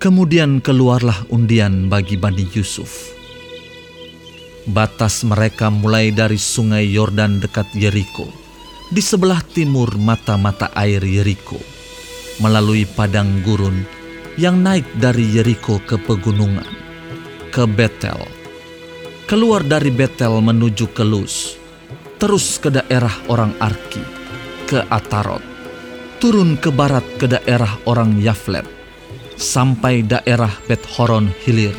Kemudian keluarlah undian bagi Bani Yusuf. Batas mereka mulai dari sungai Yordan dekat Yeriko, di sebelah timur mata-mata air Yeriko, melalui padang gurun yang naik dari Yeriko ke pegunungan, ke Betel. Keluar dari Betel menuju ke Luz, terus ke daerah orang Arki, ke Atarot, turun ke barat ke daerah orang Yaflet, sampai daerah Bet Horon Hilir,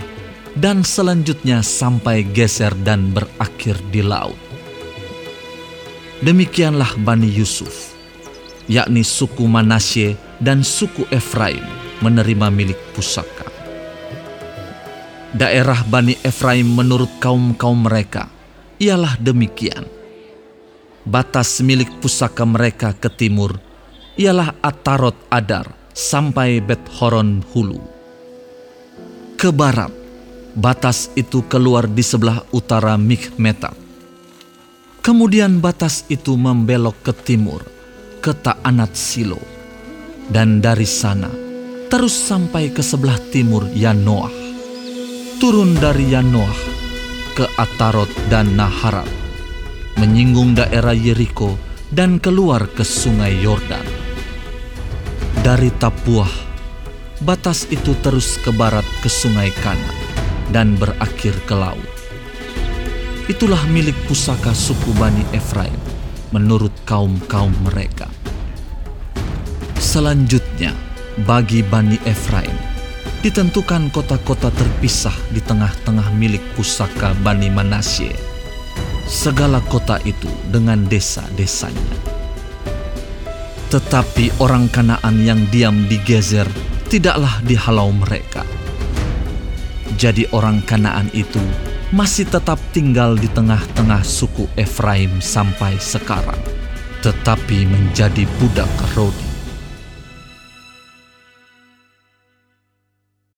dan selanjutnya sampai geser dan berakhir di laut. Demikianlah Bani Yusuf, yakni suku Manasye dan suku Efraim menerima milik pusaka. Daerah Bani Efraim menurut kaum-kaum mereka ialah demikian. Batas milik pusaka mereka ke timur ialah Atarot Adar, sampai Bet Horon Hulu. Ke barat, batas itu keluar di sebelah utara Mikmetat. Kemudian batas itu membelok ke timur, ke Ta'anat Silo. Dan dari sana, terus sampai ke sebelah timur Yanoah. Turun dari Yanoah ke Atarot dan Naharat, menyinggung daerah Yeriko dan keluar ke sungai Yordan dari Tapuah, batas itu terus ke barat ke sungai Kana dan berakhir ke laut. Itulah milik pusaka suku Bani Efraim menurut kaum-kaum mereka. Selanjutnya, bagi Bani Efraim, ditentukan kota-kota terpisah di tengah-tengah milik pusaka Bani Manasye. Segala kota itu dengan desa-desanya tetapi orang Kanaan yang diam di Gezer tidaklah dihalau mereka. Jadi orang Kanaan itu masih tetap tinggal di tengah-tengah suku Efraim sampai sekarang, tetapi menjadi budak Rodi.